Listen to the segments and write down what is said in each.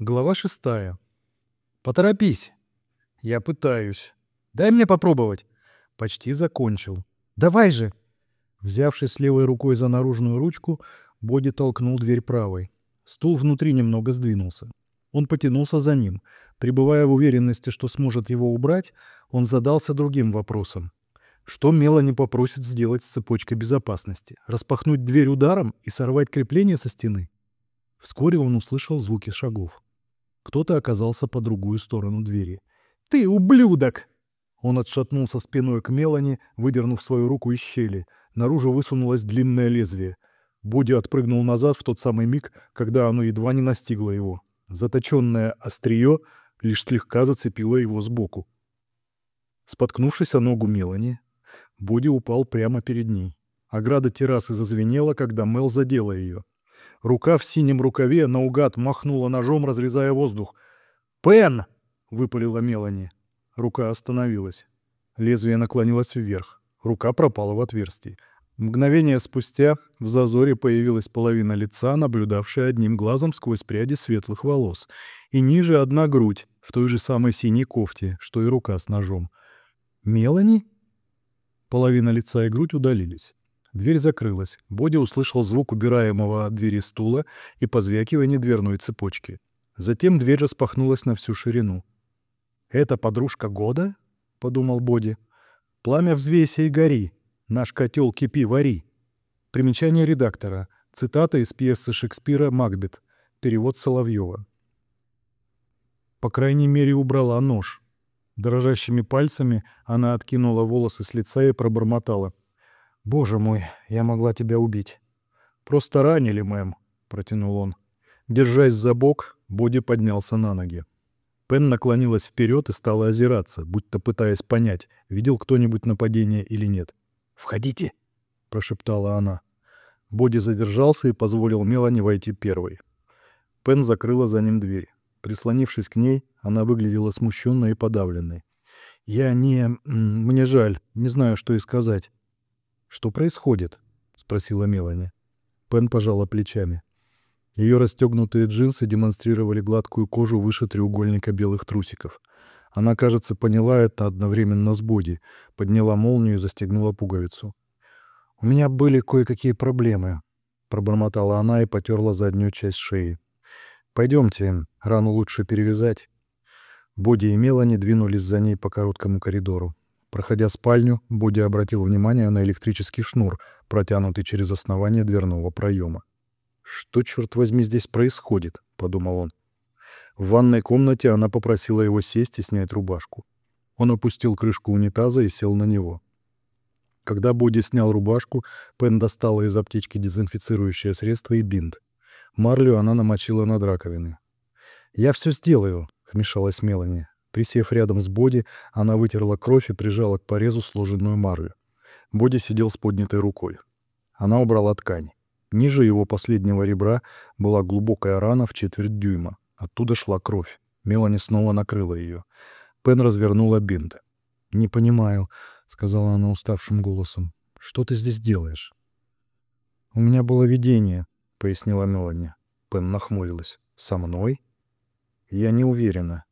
Глава шестая. «Поторопись!» «Я пытаюсь. Дай мне попробовать!» Почти закончил. «Давай же!» Взявшись левой рукой за наружную ручку, Боди толкнул дверь правой. Стул внутри немного сдвинулся. Он потянулся за ним. Пребывая в уверенности, что сможет его убрать, он задался другим вопросом. Что Мелани попросит сделать с цепочкой безопасности? Распахнуть дверь ударом и сорвать крепление со стены? Вскоре он услышал звуки шагов. Кто-то оказался по другую сторону двери. «Ты ублюдок!» Он отшатнулся спиной к Мелани, выдернув свою руку из щели. Наружу высунулось длинное лезвие. Боди отпрыгнул назад в тот самый миг, когда оно едва не настигло его. Заточенное острие лишь слегка зацепило его сбоку. Споткнувшись о ногу Мелани, Боди упал прямо перед ней. Ограда террасы зазвенела, когда Мел задела ее. Рука в синем рукаве наугад махнула ножом, разрезая воздух. «Пен!» — выпалила Мелани. Рука остановилась. Лезвие наклонилось вверх. Рука пропала в отверстии. Мгновение спустя в зазоре появилась половина лица, наблюдавшая одним глазом сквозь пряди светлых волос. И ниже одна грудь, в той же самой синей кофте, что и рука с ножом. «Мелани?» Половина лица и грудь удалились. Дверь закрылась. Боди услышал звук убираемого от двери стула и позвякивание дверной цепочки. Затем дверь распахнулась на всю ширину. «Это подружка года?» — подумал Боди. «Пламя взвейся и гори. Наш котел кипи, вари». Примечание редактора. Цитата из пьесы Шекспира «Макбет». Перевод Соловьева. По крайней мере, убрала нож. Дрожащими пальцами она откинула волосы с лица и пробормотала. «Боже мой, я могла тебя убить». «Просто ранили, мэм», — протянул он. Держась за бок, Боди поднялся на ноги. Пен наклонилась вперед и стала озираться, будто пытаясь понять, видел кто-нибудь нападение или нет. «Входите!» — прошептала она. Боди задержался и позволил Мелани войти первой. Пен закрыла за ним дверь. Прислонившись к ней, она выглядела смущенной и подавленной. «Я не... Мне жаль. Не знаю, что и сказать. «Что происходит?» — спросила Мелани. Пен пожала плечами. Ее расстегнутые джинсы демонстрировали гладкую кожу выше треугольника белых трусиков. Она, кажется, поняла это одновременно с Боди, подняла молнию и застегнула пуговицу. «У меня были кое-какие проблемы», — пробормотала она и потерла заднюю часть шеи. «Пойдемте, рану лучше перевязать». Боди и Мелани двинулись за ней по короткому коридору. Проходя спальню, Боди обратил внимание на электрический шнур, протянутый через основание дверного проема. «Что, черт возьми, здесь происходит?» — подумал он. В ванной комнате она попросила его сесть и снять рубашку. Он опустил крышку унитаза и сел на него. Когда Боди снял рубашку, Пен достала из аптечки дезинфицирующее средство и бинт. Марлю она намочила над раковиной. «Я все сделаю», — вмешалась Мелани. Присев рядом с Боди, она вытерла кровь и прижала к порезу сложенную марлю. Боди сидел с поднятой рукой. Она убрала ткань. Ниже его последнего ребра была глубокая рана в четверть дюйма. Оттуда шла кровь. Мелани снова накрыла ее. Пен развернула бинт. «Не понимаю», — сказала она уставшим голосом. «Что ты здесь делаешь?» «У меня было видение», — пояснила Мелани. Пен нахмурилась. «Со мной?» «Я не уверена.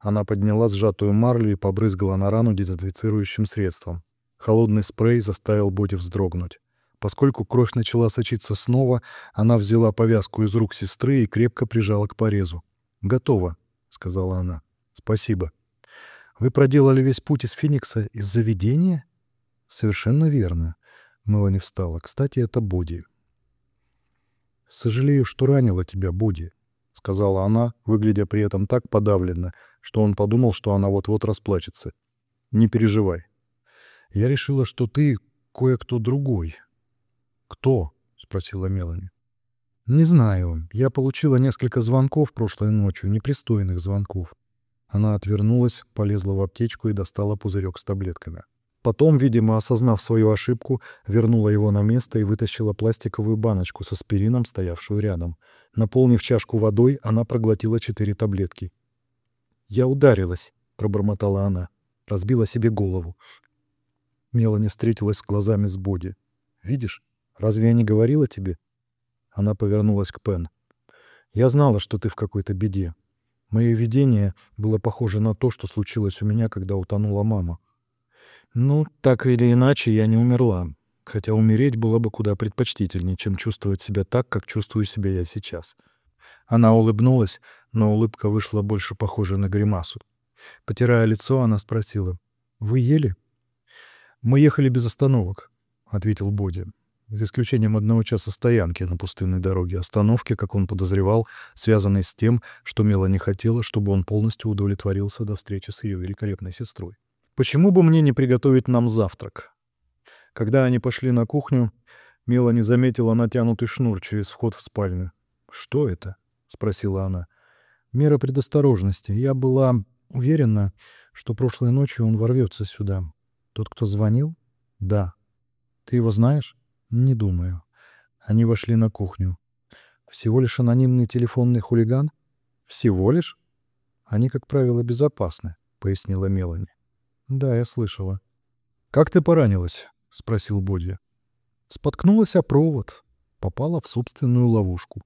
Она подняла сжатую марлю и побрызгала на рану дезинфицирующим средством. Холодный спрей заставил Боди вздрогнуть. Поскольку кровь начала сочиться снова, она взяла повязку из рук сестры и крепко прижала к порезу. «Готово», — сказала она. «Спасибо». «Вы проделали весь путь из Феникса из-за видения?» «Совершенно верно». Мелани встала. «Кстати, это Боди». «Сожалею, что ранила тебя, Боди», — сказала она, выглядя при этом так подавленно, что он подумал, что она вот-вот расплачется. «Не переживай. Я решила, что ты кое-кто другой». «Кто?» — спросила Мелани. «Не знаю. Я получила несколько звонков прошлой ночью, непристойных звонков». Она отвернулась, полезла в аптечку и достала пузырек с таблетками. Потом, видимо, осознав свою ошибку, вернула его на место и вытащила пластиковую баночку с аспирином, стоявшую рядом. Наполнив чашку водой, она проглотила четыре таблетки. «Я ударилась», — пробормотала она. Разбила себе голову. Мелани встретилась с глазами с Боди. «Видишь, разве я не говорила тебе?» Она повернулась к Пен. Я знала, что ты в какой-то беде. Мое видение было похоже на то, что случилось у меня, когда утонула мама. Ну, так или иначе, я не умерла. Хотя умереть было бы куда предпочтительнее, чем чувствовать себя так, как чувствую себя я сейчас. Она улыбнулась, но улыбка вышла больше похожей на гримасу. Потирая лицо, она спросила, «Вы ели?» «Мы ехали без остановок», — ответил Боди. За исключением одного часа стоянки на пустынной дороге, остановки, как он подозревал, связанной с тем, что Мела не хотела, чтобы он полностью удовлетворился до встречи с ее великолепной сестрой. «Почему бы мне не приготовить нам завтрак?» Когда они пошли на кухню, Мела не заметила натянутый шнур через вход в спальню. «Что это?» — спросила она. «Мера предосторожности. Я была уверена, что прошлой ночью он ворвется сюда. Тот, кто звонил? Да. Ты его знаешь? Не думаю. Они вошли на кухню. Всего лишь анонимный телефонный хулиган? Всего лишь? Они, как правило, безопасны, пояснила Мелани. Да, я слышала. Как ты поранилась? спросил Боди. Споткнулась о провод, попала в собственную ловушку,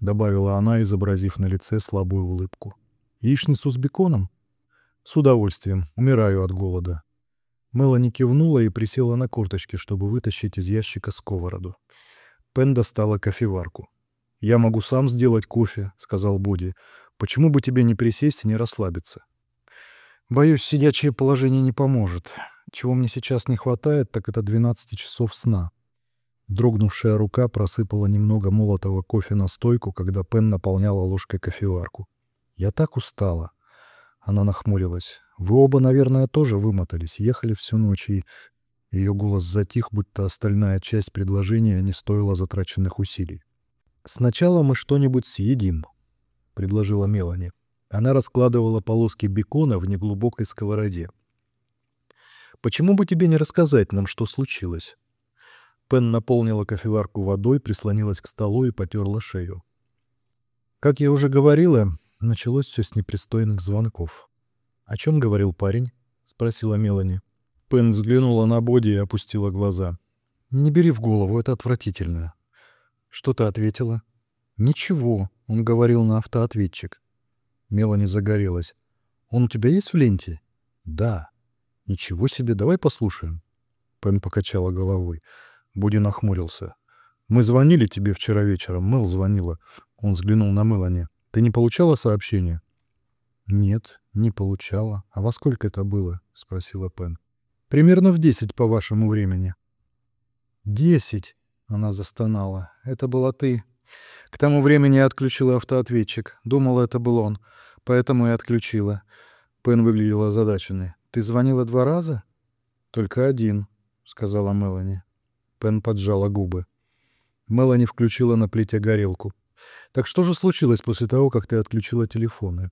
добавила она, изобразив на лице слабую улыбку. Яичницу с беконом? С удовольствием. Умираю от голода. Мелани кивнула и присела на корточки, чтобы вытащить из ящика сковороду. Пен достала кофеварку. «Я могу сам сделать кофе», — сказал Боди. «Почему бы тебе не присесть и не расслабиться?» «Боюсь, сидячее положение не поможет. Чего мне сейчас не хватает, так это 12 часов сна». Дрогнувшая рука просыпала немного молотого кофе на стойку, когда Пен наполняла ложкой кофеварку. «Я так устала». Она нахмурилась. Вы оба, наверное, тоже вымотались, ехали всю ночь, и... Ее голос затих, будто остальная часть предложения не стоила затраченных усилий. «Сначала мы что-нибудь съедим», — предложила Мелани. Она раскладывала полоски бекона в неглубокой сковороде. «Почему бы тебе не рассказать нам, что случилось?» Пен наполнила кофеварку водой, прислонилась к столу и потерла шею. Как я уже говорила, началось все с непристойных звонков. «О чем говорил парень?» — спросила Мелани. Пен взглянула на Боди и опустила глаза. «Не бери в голову, это отвратительно». «Что ты ответила?» «Ничего», — он говорил на автоответчик. Мелани загорелась. «Он у тебя есть в ленте?» «Да». «Ничего себе, давай послушаем». Пен покачала головой. Боди нахмурился. «Мы звонили тебе вчера вечером. Мел звонила». Он взглянул на Мелани. «Ты не получала сообщения?» «Нет, не получала. А во сколько это было?» — спросила Пен. «Примерно в десять по вашему времени». «Десять?» — она застонала. «Это была ты». К тому времени я отключила автоответчик. Думала, это был он. Поэтому и отключила. Пен выглядела озадаченной. «Ты звонила два раза?» «Только один», — сказала Мелани. Пен поджала губы. Мелани включила на плите горелку. «Так что же случилось после того, как ты отключила телефоны?»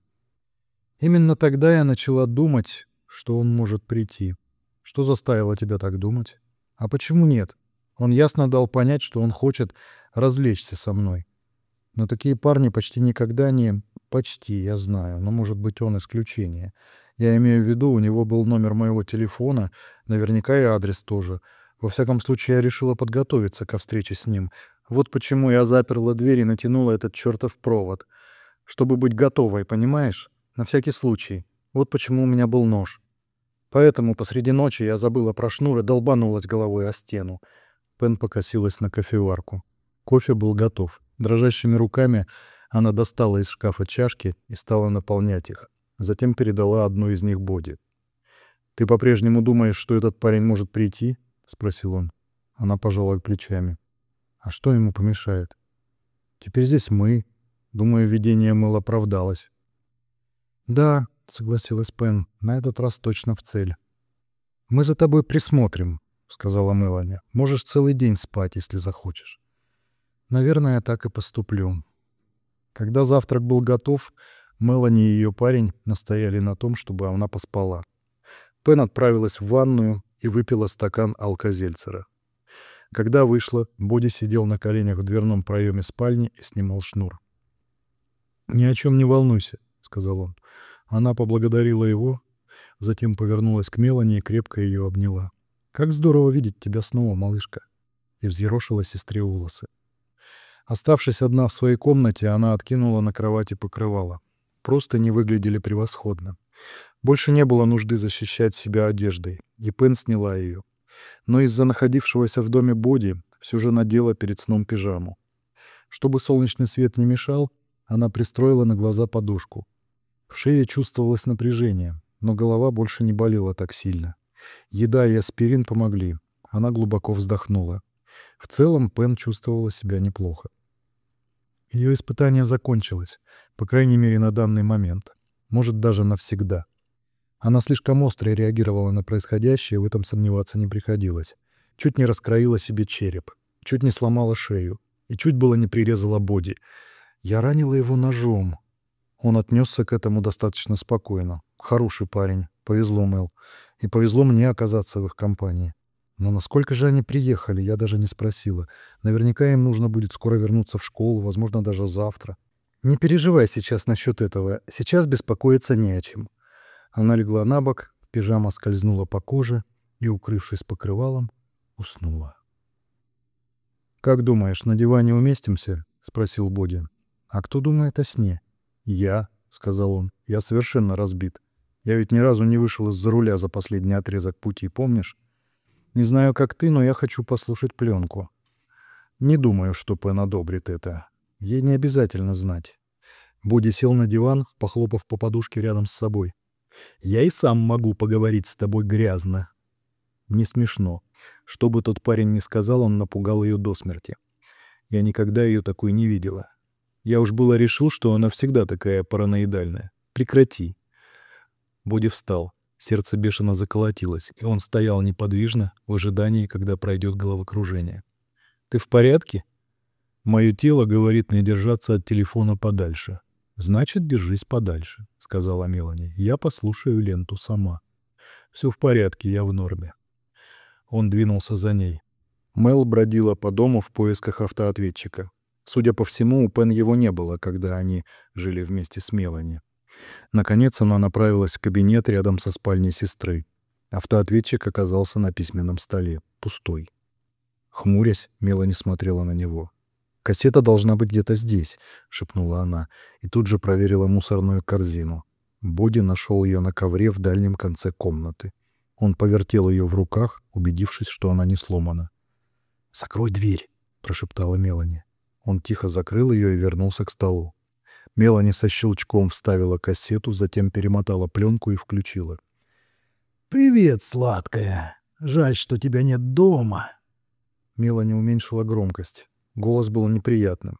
Именно тогда я начала думать, что он может прийти. Что заставило тебя так думать? А почему нет? Он ясно дал понять, что он хочет развлечься со мной. Но такие парни почти никогда не... Почти, я знаю, но может быть он исключение. Я имею в виду, у него был номер моего телефона, наверняка и адрес тоже. Во всяком случае, я решила подготовиться ко встрече с ним. Вот почему я заперла дверь и натянула этот чертов провод. Чтобы быть готовой, понимаешь? На всякий случай. Вот почему у меня был нож. Поэтому посреди ночи я забыла про шнур и долбанулась головой о стену. Пен покосилась на кофеварку. Кофе был готов. Дрожащими руками она достала из шкафа чашки и стала наполнять их. Затем передала одну из них Боди. «Ты по-прежнему думаешь, что этот парень может прийти?» — спросил он. Она пожала плечами. «А что ему помешает?» «Теперь здесь мы. Думаю, видение Мэл оправдалось. «Да», — согласилась Пен, — «на этот раз точно в цель». «Мы за тобой присмотрим», — сказала Мелани. «Можешь целый день спать, если захочешь». «Наверное, я так и поступлю». Когда завтрак был готов, Мелани и ее парень настояли на том, чтобы она поспала. Пен отправилась в ванную и выпила стакан алкозельцера. Когда вышла, Боди сидел на коленях в дверном проеме спальни и снимал шнур. «Ни о чем не волнуйся», — сказал он. Она поблагодарила его, затем повернулась к Мелани и крепко ее обняла. «Как здорово видеть тебя снова, малышка!» и взъерошила сестре волосы. Оставшись одна в своей комнате, она откинула на кровати покрывало. Просто не выглядели превосходно. Больше не было нужды защищать себя одеждой, и Пен сняла ее. Но из-за находившегося в доме Боди все же надела перед сном пижаму. Чтобы солнечный свет не мешал, она пристроила на глаза подушку. В шее чувствовалось напряжение, но голова больше не болела так сильно. Еда и аспирин помогли. Она глубоко вздохнула. В целом Пен чувствовала себя неплохо. Ее испытание закончилось, по крайней мере на данный момент. Может, даже навсегда. Она слишком остро реагировала на происходящее, в этом сомневаться не приходилось. Чуть не раскроила себе череп, чуть не сломала шею и чуть было не прирезала боди. Я ранила его ножом. Он отнесся к этому достаточно спокойно. Хороший парень. Повезло Мэл. И повезло мне оказаться в их компании. Но насколько же они приехали, я даже не спросила. Наверняка им нужно будет скоро вернуться в школу, возможно, даже завтра. Не переживай сейчас насчет этого. Сейчас беспокоиться не о чем. Она легла на бок, пижама скользнула по коже и, укрывшись покрывалом, уснула. «Как думаешь, на диване уместимся?» — спросил Боди. «А кто думает о сне?» «Я», — сказал он. «Я совершенно разбит. Я ведь ни разу не вышел из-за руля за последний отрезок пути, помнишь? Не знаю, как ты, но я хочу послушать пленку. Не думаю, что Пен одобрит это. Ей не обязательно знать. Боди сел на диван, похлопав по подушке рядом с собой. «Я и сам могу поговорить с тобой грязно». Не смешно. Что бы тот парень ни сказал, он напугал ее до смерти. Я никогда ее такой не видела. Я уж было решил, что она всегда такая параноидальная. Прекрати. Боди встал. Сердце бешено заколотилось, и он стоял неподвижно в ожидании, когда пройдет головокружение. «Ты в порядке?» «Мое тело говорит мне держаться от телефона подальше». «Значит, держись подальше», — сказала Мелани. «Я послушаю ленту сама». «Все в порядке, я в норме». Он двинулся за ней. Мел бродила по дому в поисках автоответчика. Судя по всему, у Пен его не было, когда они жили вместе с Мелани. Наконец она направилась в кабинет рядом со спальней сестры. Автоответчик оказался на письменном столе, пустой. Хмурясь, Мелани смотрела на него. «Кассета должна быть где-то здесь», — шепнула она, и тут же проверила мусорную корзину. Боди нашел ее на ковре в дальнем конце комнаты. Он повертел ее в руках, убедившись, что она не сломана. «Закрой дверь», — прошептала Мелани. Он тихо закрыл ее и вернулся к столу. Мелани со щелчком вставила кассету, затем перемотала пленку и включила. «Привет, сладкая. Жаль, что тебя нет дома». Мелани уменьшила громкость. Голос был неприятным.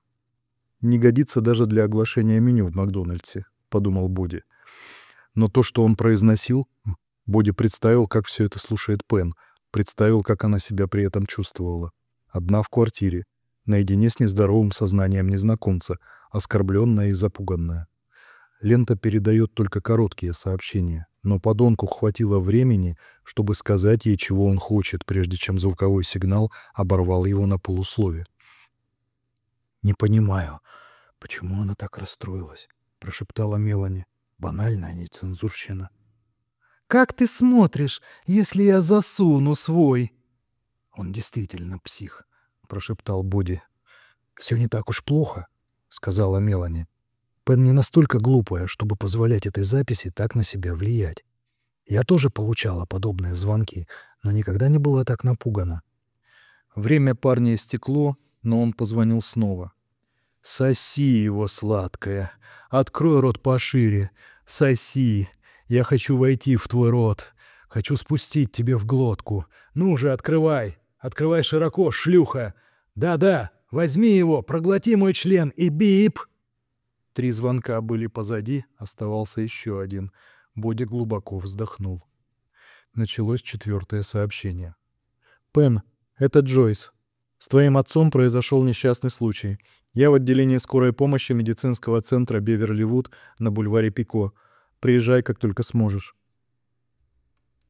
«Не годится даже для оглашения меню в Макдональдсе», — подумал Боди. Но то, что он произносил, Боди представил, как все это слушает Пен, представил, как она себя при этом чувствовала. Одна в квартире, наедине с нездоровым сознанием незнакомца, оскорбленная и запуганная. Лента передает только короткие сообщения, но подонку хватило времени, чтобы сказать ей, чего он хочет, прежде чем звуковой сигнал оборвал его на полуслове. «Не понимаю, почему она так расстроилась?» — прошептала Мелани. «Банальная нецензурщина». «Как ты смотришь, если я засуну свой?» «Он действительно псих», — прошептал Боди. «Все не так уж плохо», — сказала Мелани. «Пен не настолько глупая, чтобы позволять этой записи так на себя влиять. Я тоже получала подобные звонки, но никогда не была так напугана». Время парня истекло, но он позвонил снова. «Соси его, сладкая! Открой рот пошире! Соси! Я хочу войти в твой рот! Хочу спустить тебе в глотку! Ну же, открывай!» Открывай широко, шлюха! Да-да, возьми его, проглоти мой член и бип!» Три звонка были позади, оставался еще один. Боди глубоко вздохнул. Началось четвертое сообщение. «Пен, это Джойс. С твоим отцом произошел несчастный случай. Я в отделении скорой помощи медицинского центра Беверли-Вуд на бульваре Пико. Приезжай, как только сможешь.